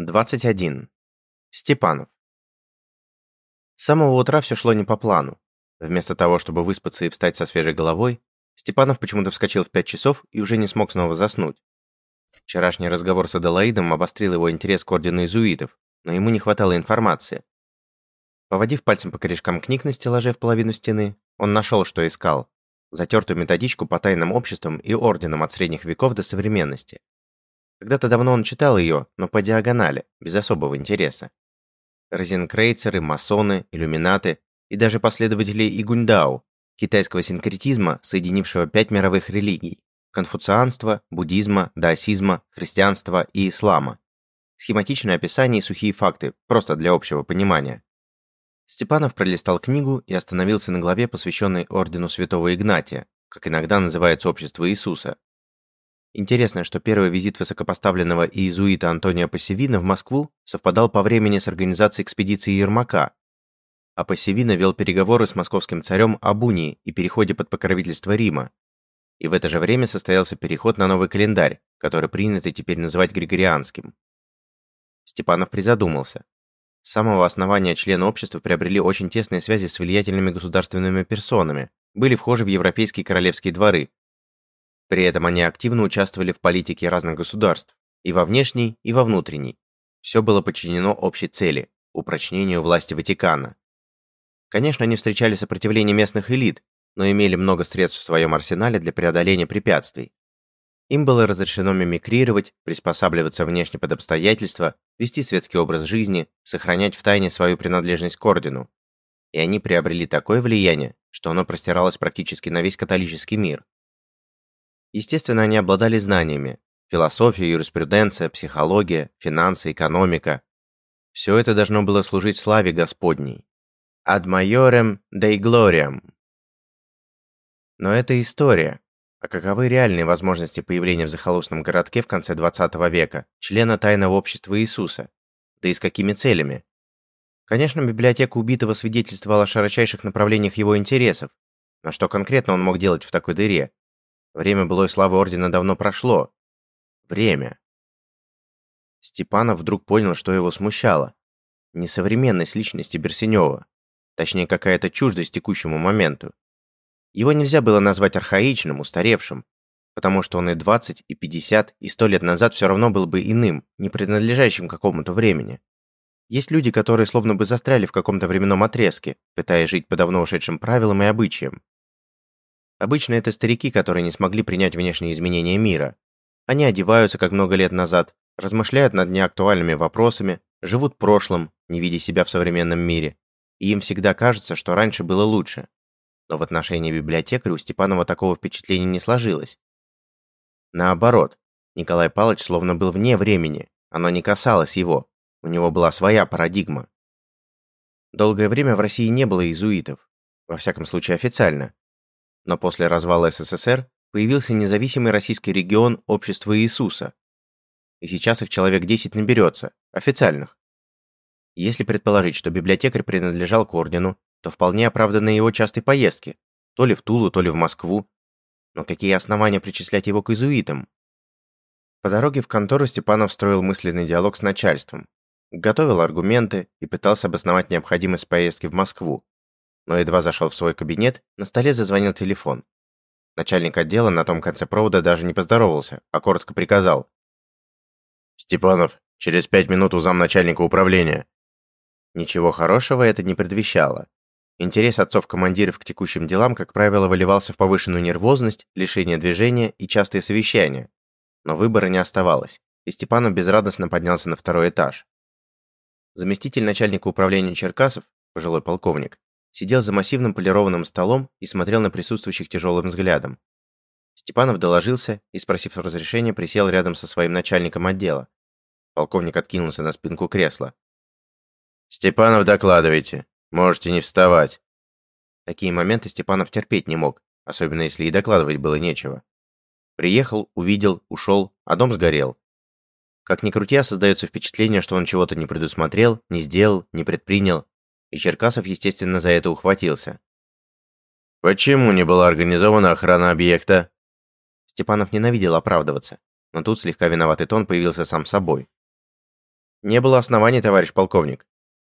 21. Степанов. С самого утра все шло не по плану. Вместо того, чтобы выспаться и встать со свежей головой, Степанов почему-то вскочил в 5 часов и уже не смог снова заснуть. Вчерашний разговор с Аделаидом обострил его интерес к ордену изуитов, но ему не хватало информации. Поводив пальцем по корешкам книг на стеллаже в половину стены, он нашел, что искал. Затертую методичку по тайным обществам и орденам от средних веков до современности. Когда-то давно он читал ее, но по диагонали, без особого интереса. Розенкрейцеры, масоны, иллюминаты и даже последователи Игуньдау, китайского синкретизма, соединившего пять мировых религий – конфуцианства, буддизма, даосизма, христианства и ислама. Схематичное описание и сухие факты, просто для общего понимания. Степанов пролистал книгу и остановился на главе, посвященной Ордену Святого Игнатия, как иногда называется Общество Иисуса, Интересно, что первый визит высокопоставленного иезуита Антония Пассивина в Москву совпадал по времени с организацией экспедиции Ермака, а Пассивина вел переговоры с московским царем об и переходе под покровительство Рима. И в это же время состоялся переход на новый календарь, который принято теперь называть Григорианским. Степанов призадумался. С самого основания члены общества приобрели очень тесные связи с влиятельными государственными персонами, были вхожи в европейские королевские дворы, при этом они активно участвовали в политике разных государств, и во внешней, и во внутренней. Все было подчинено общей цели – упрочнению власти Ватикана. Конечно, они встречали сопротивление местных элит, но имели много средств в своем арсенале для преодоления препятствий. Им было разрешено мимикрировать, приспосабливаться внешне под обстоятельства, вести светский образ жизни, сохранять в тайне свою принадлежность к ордену. И они приобрели такое влияние, что оно простиралось практически на весь католический мир. Естественно, они обладали знаниями. Философия, юриспруденция, психология, финансы, экономика. Все это должно было служить славе Господней. Ad majorem Dei gloriam. Но это история. А каковы реальные возможности появления в захолустном городке в конце 20 века члена тайного общества Иисуса? Да и с какими целями? Конечно, библиотека убитого свидетельствовала о широчайших направлениях его интересов, но что конкретно он мог делать в такой дыре, Время былой славы Ордена давно прошло. Время. Степанов вдруг понял, что его смущало. Несовременность личности Берсенева. Точнее, какая-то чуждость текущему моменту. Его нельзя было назвать архаичным, устаревшим, потому что он и 20, и 50, и 100 лет назад все равно был бы иным, не принадлежащим какому-то времени. Есть люди, которые словно бы застряли в каком-то временном отрезке, пытаясь жить по давно ушедшим правилам и обычаям. Обычно это старики, которые не смогли принять внешние изменения мира. Они одеваются, как много лет назад, размышляют над неактуальными вопросами, живут прошлым, не видя себя в современном мире. И им всегда кажется, что раньше было лучше. Но в отношении библиотекаря у Степанова такого впечатления не сложилось. Наоборот, Николай Павлович словно был вне времени, оно не касалось его, у него была своя парадигма. Долгое время в России не было иезуитов, во всяком случае официально, но после развала СССР появился независимый российский регион Общества Иисуса. И сейчас их человек 10 наберется, официальных. Если предположить, что библиотекарь принадлежал к ордену, то вполне оправданы его частые поездки, то ли в Тулу, то ли в Москву. Но какие основания причислять его к иезуитам? По дороге в контору Степанов строил мысленный диалог с начальством, готовил аргументы и пытался обосновать необходимость поездки в Москву, но едва зашел в свой кабинет, на столе зазвонил телефон. Начальник отдела на том конце провода даже не поздоровался, а коротко приказал. «Степанов, через пять минут у замначальника управления». Ничего хорошего это не предвещало. Интерес отцов-командиров к текущим делам, как правило, выливался в повышенную нервозность, лишение движения и частые совещания. Но выбора не оставалось, и Степанов безрадостно поднялся на второй этаж. Заместитель начальника управления Черкасов, пожилой полковник, сидел за массивным полированным столом и смотрел на присутствующих тяжелым взглядом. Степанов доложился и, спросив разрешения, присел рядом со своим начальником отдела. Полковник откинулся на спинку кресла. «Степанов, докладывайте. Можете не вставать». Такие моменты Степанов терпеть не мог, особенно если и докладывать было нечего. Приехал, увидел, ушел, а дом сгорел. Как ни крути, создается впечатление, что он чего-то не предусмотрел, не сделал, не предпринял, и Черкасов, естественно, за это ухватился. «Почему не была организована охрана объекта?» Степанов ненавидел оправдываться, но тут слегка виноватый тон появился сам собой. Не было оснований, товарищ полковник.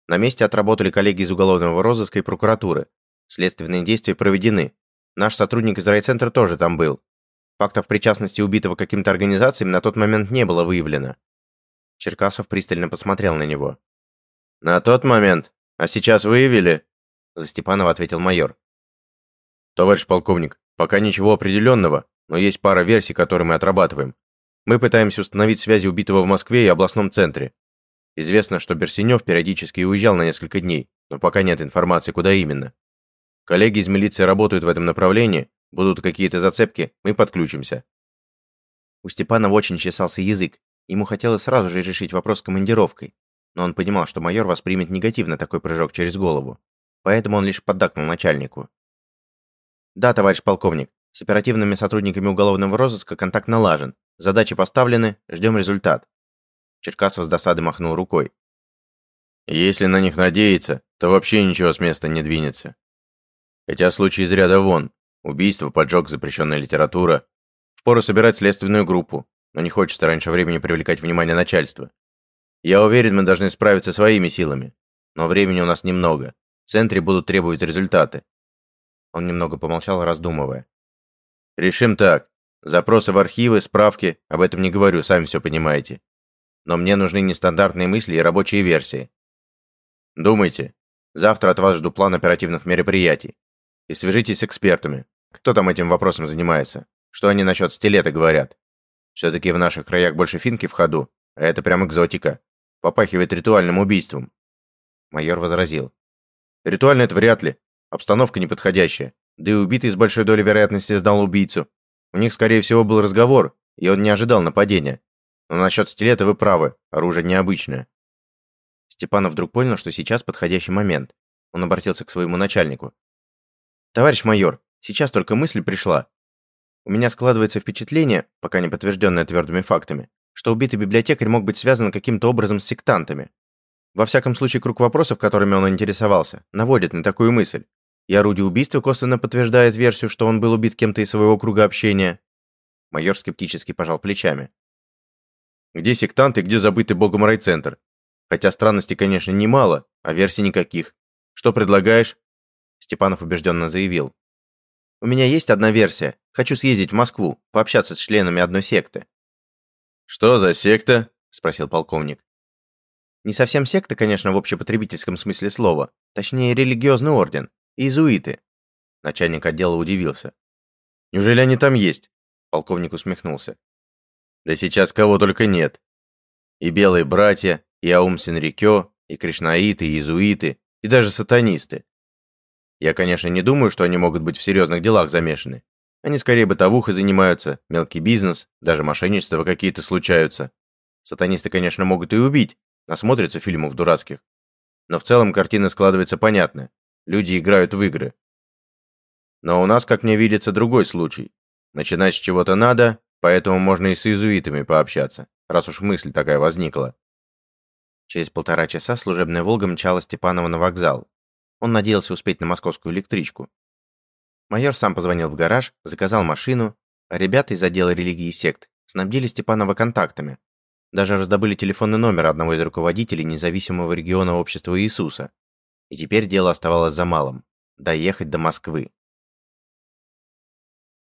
На месте отработали коллеги из уголовного розыска и прокуратуры. Следственные действия проведены. Наш сотрудник из райцентра тоже там был. Фактов причастности убитого к каким-то организациям на тот момент не было выявлено. Черкасов пристально посмотрел на него. «На тот момент? А сейчас выявили?» За Степанова ответил майор. «Товарищ полковник, пока ничего определенного, но есть пара версий, которые мы отрабатываем. Мы пытаемся установить связи убитого в Москве и областном центре. Известно, что Берсенев периодически уезжал на несколько дней, но пока нет информации, куда именно. Коллеги из милиции работают в этом направлении, будут какие-то зацепки, мы подключимся. У Степанова очень чесался язык. Ему хотелось сразу же решить вопрос с командировкой, но он понимал, что майор воспримет негативно такой прыжок через голову. Поэтому он лишь поддакнул начальнику. «Да, товарищ полковник, с оперативными сотрудниками уголовного розыска контакт налажен. Задачи поставлены, ждем результат. Черкасов с досады махнул рукой. Если на них надеяться, то вообще ничего с места не двинется. Хотя случай из ряда вон. Убийство, поджог, запрещенная литература. Впору собирать следственную группу, но не хочется раньше времени привлекать внимание начальства. Я уверен, мы должны справиться своими силами. Но времени у нас немного. В центре будут требовать результаты. Он немного помолчал, раздумывая. Решим так. Запросы в архивы, справки, об этом не говорю, сами все понимаете. Но мне нужны нестандартные мысли и рабочие версии. Думайте. Завтра от вас жду план оперативных мероприятий. И свяжитесь с экспертами. Кто там этим вопросом занимается? Что они насчет стилета говорят? Все-таки в наших краях больше финки в ходу, а это прям экзотика. Попахивает ритуальным убийством. Майор возразил. Ритуально это вряд ли. Обстановка неподходящая. Да и убитый с большой долей вероятности сдал убийцу. У них, скорее всего, был разговор, и он не ожидал нападения. Но насчет стилета вы правы, оружие необычное. Степанов вдруг понял, что сейчас подходящий момент. Он обратился к своему начальнику. «Товарищ майор, сейчас только мысль пришла. У меня складывается впечатление, пока не подтвержденное твердыми фактами, что убитый библиотекарь мог быть связан каким-то образом с сектантами. Во всяком случае, круг вопросов, которыми он интересовался, наводит на такую мысль. И орудие убийства косвенно подтверждает версию, что он был убит кем-то из своего круга общения. Майор скептически пожал плечами. Где сектанты, где забытый богом райцентр? Хотя странностей, конечно, немало, а версий никаких. Что предлагаешь? Степанов убежденно заявил. У меня есть одна версия. Хочу съездить в Москву, пообщаться с членами одной секты. Что за секта? Спросил полковник. Не совсем секта, конечно, в общепотребительском смысле слова. Точнее, религиозный орден. Иезуиты. Начальник отдела удивился. Неужели они там есть? Полковник усмехнулся. Да сейчас кого только нет. И белые братья, и Аум Синрикё, и кришнаиты, и иезуиты, и даже сатанисты. Я, конечно, не думаю, что они могут быть в серьезных делах замешаны. Они скорее бытовухой занимаются, мелкий бизнес, даже мошенничество какие-то случаются. Сатанисты, конечно, могут и убить, насмотрятся фильмов дурацких. Но в целом картина складывается понятная. Люди играют в игры. Но у нас, как мне видится, другой случай. Начинать с чего-то надо, Поэтому можно и с иезуитами пообщаться, раз уж мысль такая возникла. Через полтора часа служебная «Волга» мчала Степанова на вокзал. Он надеялся успеть на московскую электричку. Майор сам позвонил в гараж, заказал машину, а ребята из отдела религии сект снабдили Степанова контактами. Даже раздобыли телефонный номер одного из руководителей независимого региона общества Иисуса. И теперь дело оставалось за малым – доехать до Москвы.